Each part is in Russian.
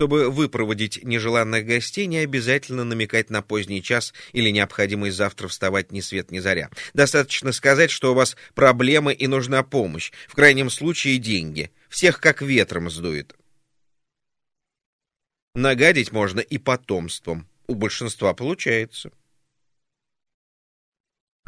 Чтобы выпроводить нежеланных гостей, не обязательно намекать на поздний час или необходимость завтра вставать ни свет ни заря. Достаточно сказать, что у вас проблемы и нужна помощь, в крайнем случае деньги. Всех как ветром сдует. Нагадить можно и потомством. У большинства получается.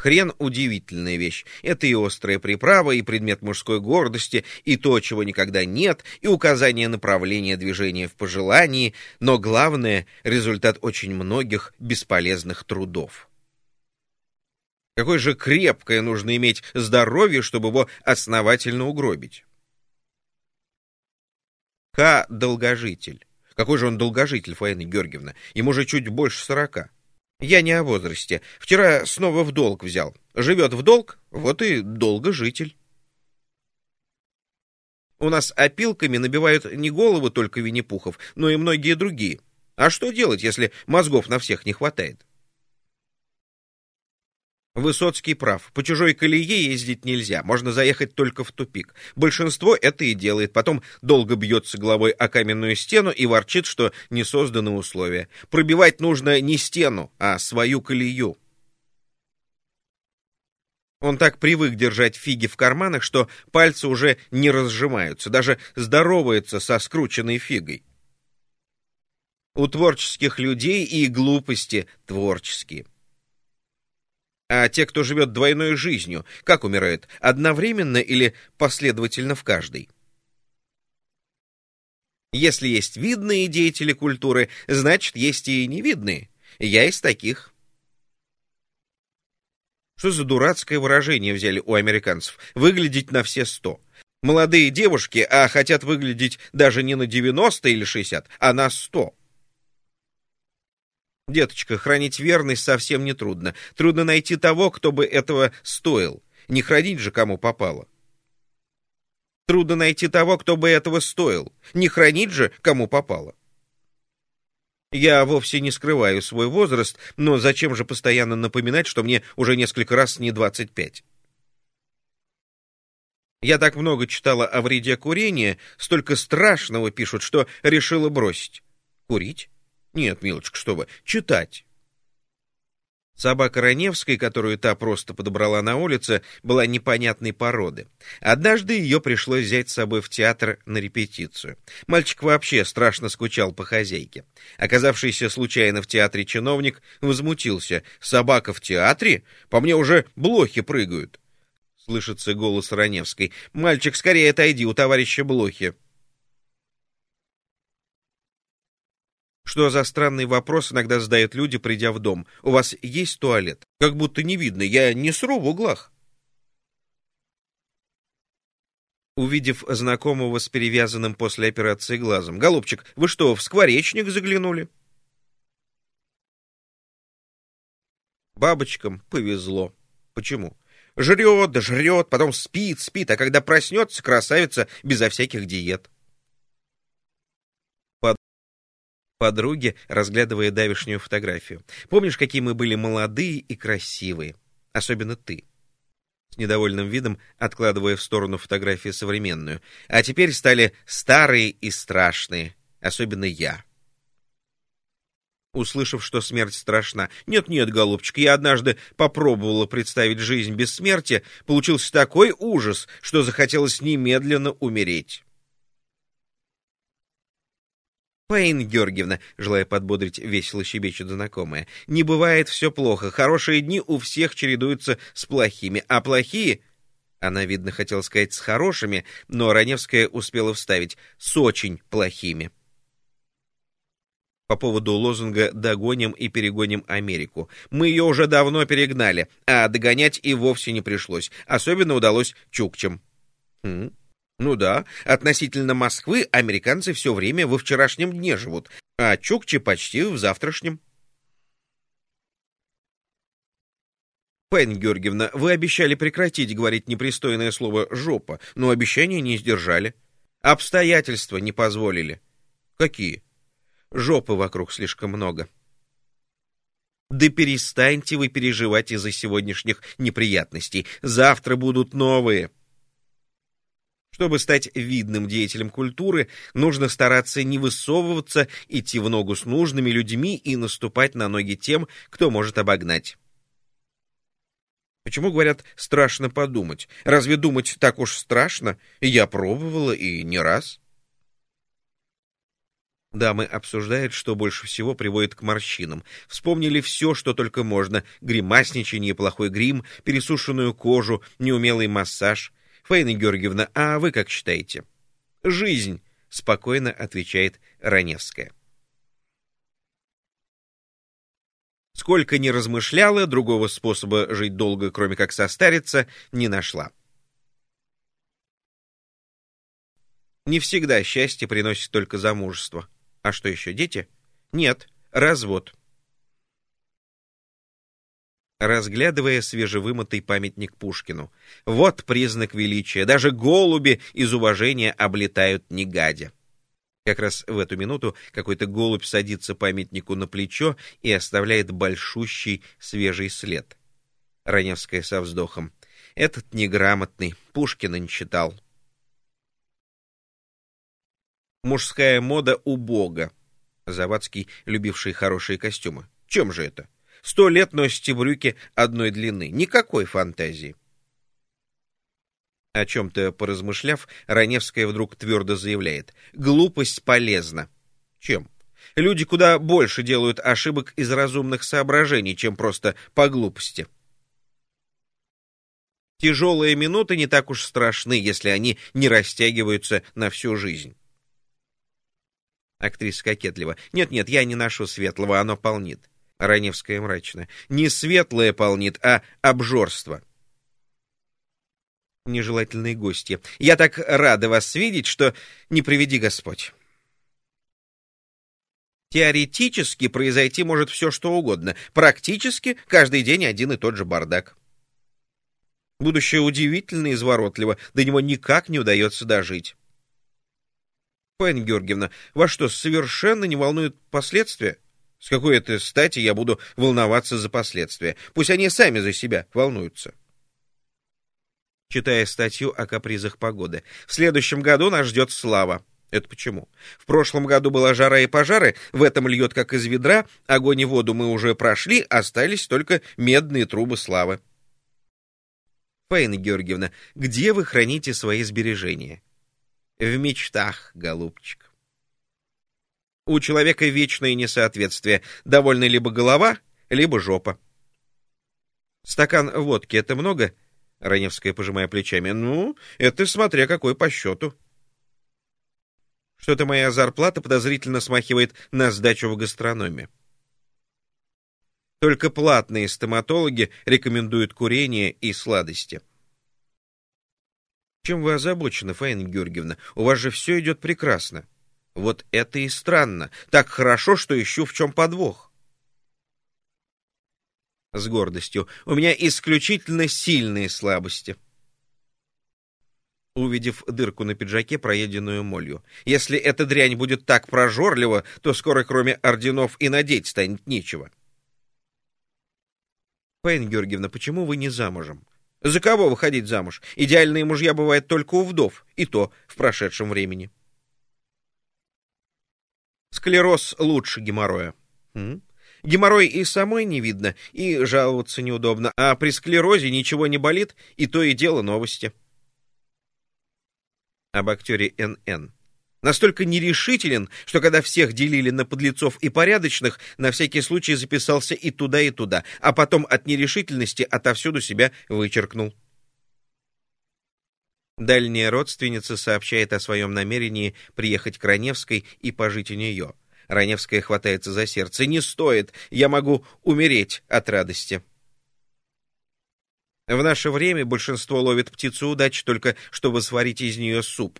Хрен — удивительная вещь. Это и острая приправа, и предмет мужской гордости, и то, чего никогда нет, и указание направления движения в пожелании, но главное — результат очень многих бесполезных трудов. Какое же крепкое нужно иметь здоровье, чтобы его основательно угробить? К. Долгожитель. Какой же он долгожитель, Фаина Георгиевна? Ему же чуть больше сорока. Я не о возрасте. Вчера снова в долг взял. Живет в долг, вот и долгожитель. У нас опилками набивают не головы только Винни-Пухов, но и многие другие. А что делать, если мозгов на всех не хватает? Высоцкий прав. По чужой колее ездить нельзя, можно заехать только в тупик. Большинство это и делает, потом долго бьется головой о каменную стену и ворчит, что не созданы условия. Пробивать нужно не стену, а свою колею. Он так привык держать фиги в карманах, что пальцы уже не разжимаются, даже здоровается со скрученной фигой. У творческих людей и глупости творческие. А те, кто живет двойной жизнью, как умирают? Одновременно или последовательно в каждой? Если есть видные деятели культуры, значит, есть и невидные. Я из таких. Что за дурацкое выражение взяли у американцев? Выглядеть на все сто. Молодые девушки, а хотят выглядеть даже не на 90 или 60, а на 100. Деточка, хранить верность совсем не трудно. Трудно найти того, кто бы этого стоил. Не хранить же кому попало. Трудно найти того, кто бы этого стоил. Не хранить же кому попало. Я вовсе не скрываю свой возраст, но зачем же постоянно напоминать, что мне уже несколько раз не 25? Я так много читала о вреде курения, столько страшного пишут, что решила бросить. Курить? Нет, милочка, что вы, читать. Собака Раневской, которую та просто подобрала на улице, была непонятной породы. Однажды ее пришлось взять с собой в театр на репетицию. Мальчик вообще страшно скучал по хозяйке. Оказавшийся случайно в театре чиновник возмутился. «Собака в театре? По мне уже блохи прыгают!» Слышится голос Раневской. «Мальчик, скорее отойди, у товарища блохи!» Что за странный вопрос иногда задают люди, придя в дом? У вас есть туалет? Как будто не видно, я не сру в углах. Увидев знакомого с перевязанным после операции глазом. «Голубчик, вы что, в скворечник заглянули?» Бабочкам повезло. Почему? Жрет жрет, потом спит, спит, а когда проснется, красавица безо всяких диет. Подруге, разглядывая давишнюю фотографию. «Помнишь, какие мы были молодые и красивые? Особенно ты». С недовольным видом откладывая в сторону фотографии современную. «А теперь стали старые и страшные. Особенно я». Услышав, что смерть страшна. «Нет-нет, голубчик, я однажды попробовала представить жизнь без смерти. Получился такой ужас, что захотелось немедленно умереть». Фаина Георгиевна, желая подбодрить, весело щебечет знакомая, не бывает все плохо. Хорошие дни у всех чередуются с плохими, а плохие... Она, видно, хотела сказать с хорошими, но Раневская успела вставить с очень плохими. По поводу лозунга «догоним и перегоним Америку». Мы ее уже давно перегнали, а догонять и вовсе не пришлось. Особенно удалось чукчам. Ну да, относительно Москвы американцы все время во вчерашнем дне живут, а чукчи почти в завтрашнем. Пен Георгиевна, вы обещали прекратить говорить непристойное слово «жопа», но обещания не сдержали. Обстоятельства не позволили. Какие? Жопы вокруг слишком много. Да перестаньте вы переживать из-за сегодняшних неприятностей. Завтра будут новые. Чтобы стать видным деятелем культуры, нужно стараться не высовываться, идти в ногу с нужными людьми и наступать на ноги тем, кто может обогнать. Почему, говорят, страшно подумать? Разве думать так уж страшно? Я пробовала и не раз. Дамы обсуждают, что больше всего приводит к морщинам. Вспомнили все, что только можно. Гримасничание, плохой грим, пересушенную кожу, неумелый массаж. Фаина Георгиевна, а вы как считаете? Жизнь, спокойно отвечает Раневская. Сколько ни размышляла, другого способа жить долго, кроме как состариться, не нашла. Не всегда счастье приносит только замужество. А что еще, дети? Нет, развод. Разглядывая свежевымытый памятник Пушкину. Вот признак величия. Даже голуби из уважения облетают негадя. Как раз в эту минуту какой-то голубь садится памятнику на плечо и оставляет большущий свежий след. Раневская со вздохом. Этот неграмотный, Пушкина не читал. Мужская мода убога. Завадский, любивший хорошие костюмы. Чем же это? Сто лет носите брюки одной длины. Никакой фантазии. О чем-то поразмышляв, Раневская вдруг твердо заявляет. Глупость полезна. Чем? Люди куда больше делают ошибок из разумных соображений, чем просто по глупости. Тяжелые минуты не так уж страшны, если они не растягиваются на всю жизнь. Актриса кокетливо. «Нет-нет, я не ношу светлого, оно полнит». Раневская мрачно. «Не светлое полнит, а обжорство» нежелательные гости. Я так рада вас видеть, что не приведи Господь. Теоретически произойти может все, что угодно. Практически каждый день один и тот же бардак. Будущее удивительно изворотливо, до него никак не удается дожить. Фаина Георгиевна, вас что, совершенно не волнуют последствия? С какой это стати я буду волноваться за последствия? Пусть они сами за себя волнуются читая статью о капризах погоды. В следующем году нас ждет слава. Это почему? В прошлом году была жара и пожары, в этом льет как из ведра, огонь и воду мы уже прошли, остались только медные трубы славы. Фаина Георгиевна, где вы храните свои сбережения? В мечтах, голубчик. У человека вечное несоответствие. Довольно либо голова, либо жопа. Стакан водки — это много? Раневская, пожимая плечами. «Ну, это смотря какой по счету». Что-то моя зарплата подозрительно смахивает на сдачу в гастрономе. Только платные стоматологи рекомендуют курение и сладости. Чем вы озабочены, Фаина Георгиевна? У вас же все идет прекрасно. Вот это и странно. Так хорошо, что ищу в чем подвох с гордостью. «У меня исключительно сильные слабости». Увидев дырку на пиджаке, проеденную молью. «Если эта дрянь будет так прожорлива, то скоро кроме орденов и надеть станет нечего». «Фаина Георгиевна, почему вы не замужем?» «За кого выходить замуж? Идеальные мужья бывают только у вдов, и то в прошедшем времени». «Склероз лучше геморроя». М? Геморрой и самой не видно, и жаловаться неудобно, а при склерозе ничего не болит, и то и дело новости. Об актере НН. Настолько нерешителен, что когда всех делили на подлецов и порядочных, на всякий случай записался и туда, и туда, а потом от нерешительности отовсюду себя вычеркнул. Дальняя родственница сообщает о своем намерении приехать к Раневской и пожить у нее. Раневская хватается за сердце. «Не стоит! Я могу умереть от радости!» В наше время большинство ловит птицу удачи только, чтобы сварить из нее суп.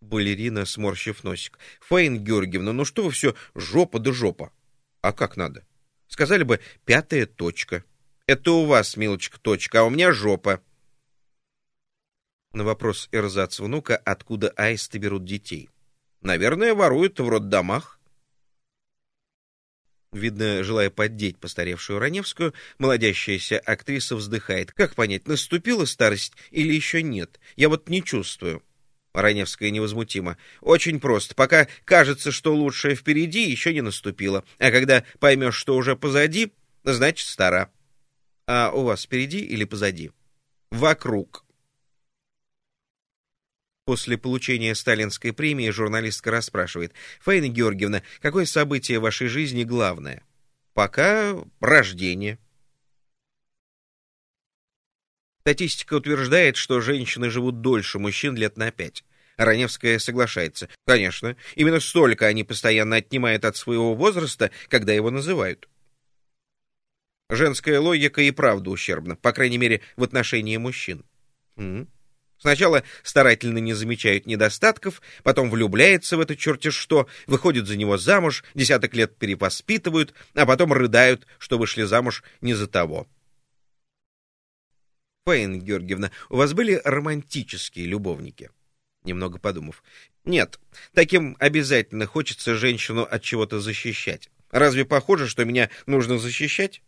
Балерина, сморщив носик. Фаин Георгиевна, ну что вы все жопа да жопа? А как надо? Сказали бы пятая точка. Это у вас, милочка, точка, а у меня жопа. На вопрос Эрзац внука, откуда аисты берут детей. Наверное, воруют в роддомах. Видно, желая поддеть постаревшую Раневскую, молодящаяся актриса вздыхает. Как понять, наступила старость или еще нет? Я вот не чувствую. Раневская невозмутимо. Очень просто. Пока кажется, что лучшее впереди, еще не наступило. А когда поймешь, что уже позади, значит, стара. А у вас впереди или позади? Вокруг. После получения сталинской премии журналистка расспрашивает. «Фаина Георгиевна, какое событие в вашей жизни главное?» «Пока рождение». Статистика утверждает, что женщины живут дольше мужчин лет на пять. Раневская соглашается. Конечно, именно столько они постоянно отнимают от своего возраста, когда его называют. Женская логика и правда ущербна, по крайней мере, в отношении мужчин. М -м. Сначала старательно не замечают недостатков, потом влюбляются в это черти что, выходят за него замуж, десяток лет перепоспитывают, а потом рыдают, что вышли замуж не за того. Фаина Георгиевна, у вас были романтические любовники? Немного подумав. Нет, таким обязательно хочется женщину от чего-то защищать. Разве похоже, что меня нужно защищать?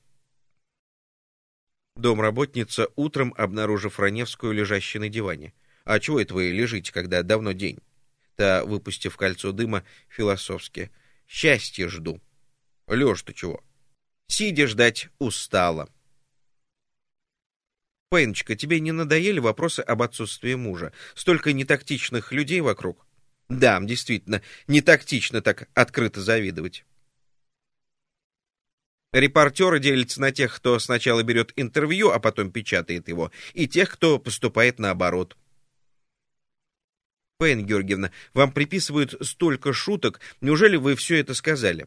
Домработница, утром обнаружив Раневскую, лежащей на диване. «А чего это вы лежите, когда давно день?» Та, выпустив кольцо дыма, философски. «Счастье жду». «Лёж, ты чего?» «Сидя ждать устала». «Пеночка, тебе не надоели вопросы об отсутствии мужа? Столько нетактичных людей вокруг?» «Да, действительно, не тактично так открыто завидовать». Репортеры делятся на тех, кто сначала берет интервью, а потом печатает его, и тех, кто поступает наоборот. Пейн Георгиевна, вам приписывают столько шуток, неужели вы все это сказали?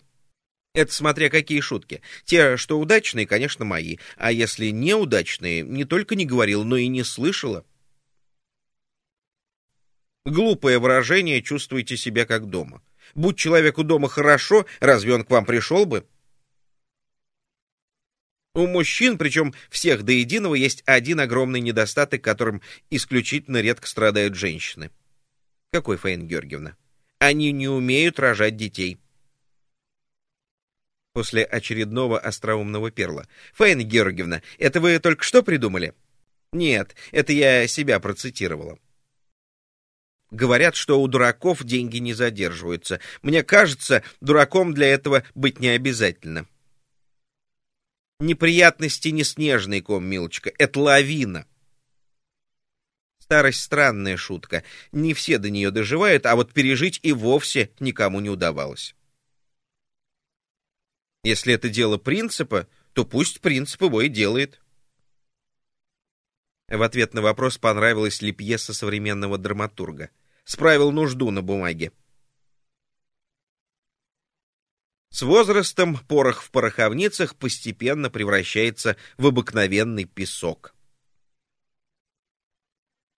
Это смотря какие шутки. Те, что удачные, конечно, мои, а если неудачные, не только не говорил, но и не слышала. Глупое выражение «чувствуете себя как дома». Будь человеку дома хорошо, разве он к вам пришел бы? У мужчин, причем всех до единого, есть один огромный недостаток, которым исключительно редко страдают женщины. Какой, Фаина Георгиевна? Они не умеют рожать детей. После очередного остроумного перла. Фаина Георгиевна, это вы только что придумали? Нет, это я себя процитировала. Говорят, что у дураков деньги не задерживаются. Мне кажется, дураком для этого быть не обязательно. Неприятности не снежный ком, милочка, это лавина. Старость — странная шутка. Не все до нее доживают, а вот пережить и вовсе никому не удавалось. Если это дело принципа, то пусть принцип его и делает. В ответ на вопрос, понравилась ли пьеса современного драматурга. Справил нужду на бумаге. С возрастом порох в пороховницах постепенно превращается в обыкновенный песок.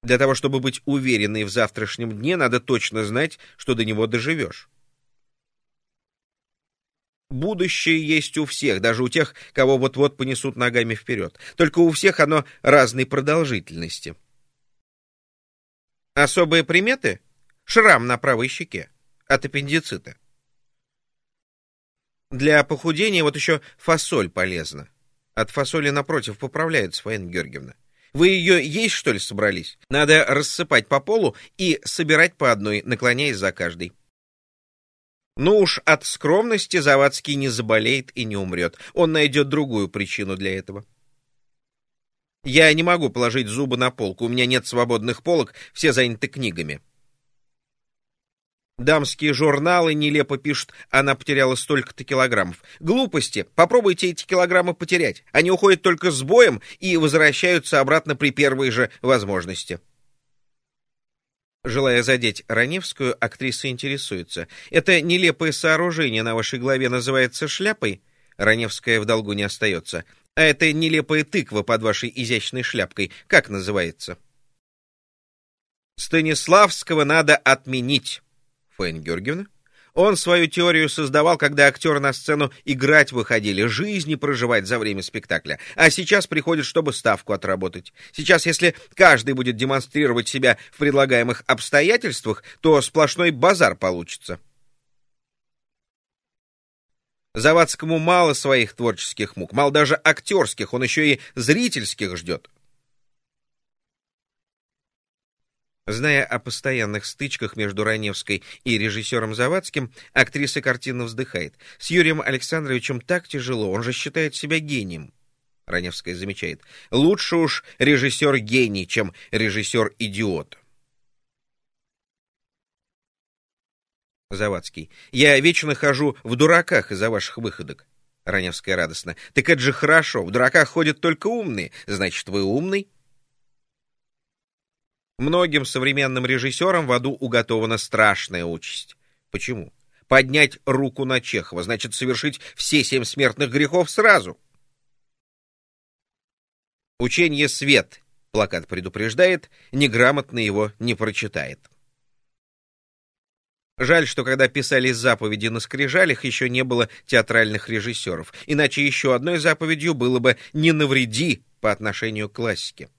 Для того, чтобы быть уверенной в завтрашнем дне, надо точно знать, что до него доживешь. Будущее есть у всех, даже у тех, кого вот-вот понесут ногами вперед. Только у всех оно разной продолжительности. Особые приметы? Шрам на правой щеке от аппендицита. Для похудения вот еще фасоль полезна. От фасоли, напротив, поправляется, Фаина Георгиевна. Вы ее есть, что ли, собрались? Надо рассыпать по полу и собирать по одной, наклоняясь за каждой. Ну уж от скромности Завадский не заболеет и не умрет. Он найдет другую причину для этого. Я не могу положить зубы на полку, у меня нет свободных полок, все заняты книгами. Дамские журналы нелепо пишут, она потеряла столько-то килограммов. Глупости. Попробуйте эти килограммы потерять. Они уходят только с боем и возвращаются обратно при первой же возможности. Желая задеть Раневскую, актриса интересуется. Это нелепое сооружение на вашей голове называется шляпой? Раневская в долгу не остается. А это нелепая тыква под вашей изящной шляпкой. Как называется? Станиславского надо отменить. Фаина Георгиевна? Он свою теорию создавал, когда актеры на сцену играть выходили, жизни проживать за время спектакля. А сейчас приходят, чтобы ставку отработать. Сейчас, если каждый будет демонстрировать себя в предлагаемых обстоятельствах, то сплошной базар получится. Завадскому мало своих творческих мук, мало даже актерских, он еще и зрительских ждет. Зная о постоянных стычках между Раневской и режиссером Завадским, актриса картины вздыхает. С Юрием Александровичем так тяжело, он же считает себя гением. Раневская замечает. Лучше уж режиссер гений, чем режиссер идиот. Завадский. Я вечно хожу в дураках из-за ваших выходок. Раневская радостно. Так это же хорошо, в дураках ходят только умные. Значит, вы умный? Многим современным режиссерам в аду уготована страшная участь. Почему? Поднять руку на Чехова, значит, совершить все семь смертных грехов сразу. Учение «Свет», плакат предупреждает, неграмотно его не прочитает. Жаль, что когда писали заповеди на скрижалях, еще не было театральных режиссеров, иначе еще одной заповедью было бы «не навреди» по отношению к классике.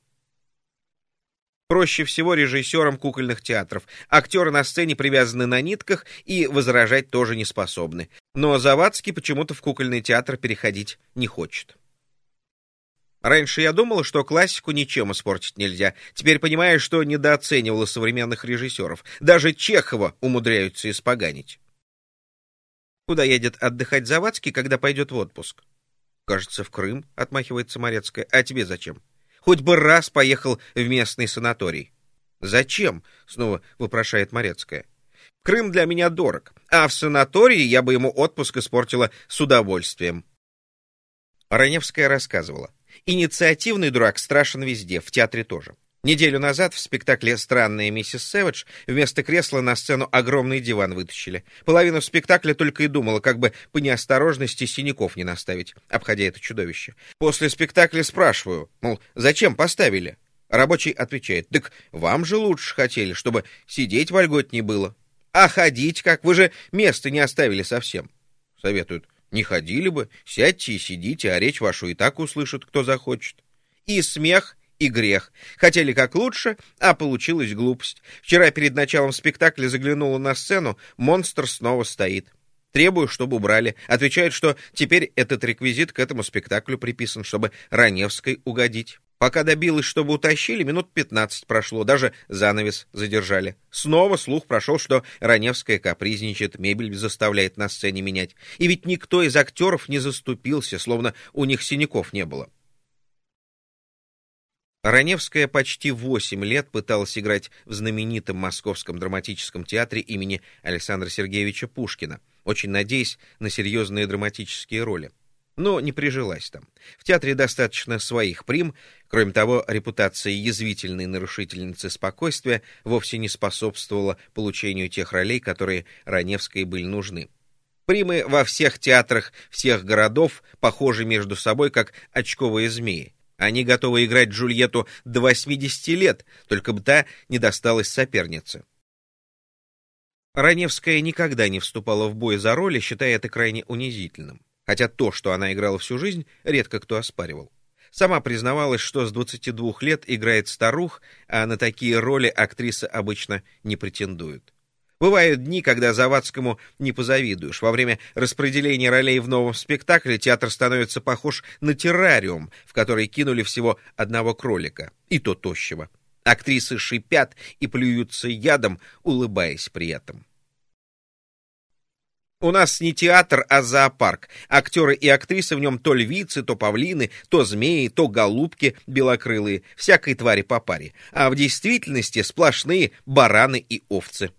Проще всего режиссерам кукольных театров. Актеры на сцене привязаны на нитках и возражать тоже не способны. Но Завадский почему-то в кукольный театр переходить не хочет. Раньше я думала, что классику ничем испортить нельзя. Теперь понимаю, что недооценивала современных режиссеров. Даже Чехова умудряются испоганить. Куда едет отдыхать Завадский, когда пойдет в отпуск? Кажется, в Крым, отмахивается Морецкая. А тебе зачем? Хоть бы раз поехал в местный санаторий. Зачем? Снова вопрошает Морецкая. Крым для меня дорог, а в санатории я бы ему отпуск испортила с удовольствием. Раневская рассказывала. Инициативный дурак страшен везде, в театре тоже. Неделю назад в спектакле «Странная миссис Сэвидж» вместо кресла на сцену огромный диван вытащили. Половину спектакля только и думала, как бы по неосторожности синяков не наставить, обходя это чудовище. После спектакля спрашиваю, мол, зачем поставили? Рабочий отвечает, так вам же лучше хотели, чтобы сидеть вольготнее было. А ходить как? Вы же места не оставили совсем. Советуют, не ходили бы, сядьте и сидите, а речь вашу и так услышат, кто захочет. И смех, и грех. Хотели как лучше, а получилась глупость. Вчера перед началом спектакля заглянула на сцену, монстр снова стоит. Требую, чтобы убрали. Отвечают, что теперь этот реквизит к этому спектаклю приписан, чтобы Раневской угодить. Пока добилась, чтобы утащили, минут пятнадцать прошло, даже занавес задержали. Снова слух прошел, что Раневская капризничает, мебель заставляет на сцене менять. И ведь никто из актеров не заступился, словно у них синяков не было. Раневская почти восемь лет пыталась играть в знаменитом Московском драматическом театре имени Александра Сергеевича Пушкина, очень надеясь на серьезные драматические роли но не прижилась там. В театре достаточно своих прим, кроме того, репутация язвительной нарушительницы спокойствия вовсе не способствовала получению тех ролей, которые Раневской были нужны. Примы во всех театрах всех городов похожи между собой, как очковые змеи. Они готовы играть Джульетту до 80 лет, только бы та не досталась сопернице. Раневская никогда не вступала в бой за роли, считая это крайне унизительным хотя то, что она играла всю жизнь, редко кто оспаривал. Сама признавалась, что с 22 лет играет старух, а на такие роли актриса обычно не претендует. Бывают дни, когда Завадскому не позавидуешь. Во время распределения ролей в новом спектакле театр становится похож на террариум, в который кинули всего одного кролика, и то тощего. Актрисы шипят и плюются ядом, улыбаясь при этом. У нас не театр, а зоопарк. Актеры и актрисы в нем то львицы, то павлины, то змеи, то голубки белокрылые, всякой твари по паре. А в действительности сплошные бараны и овцы.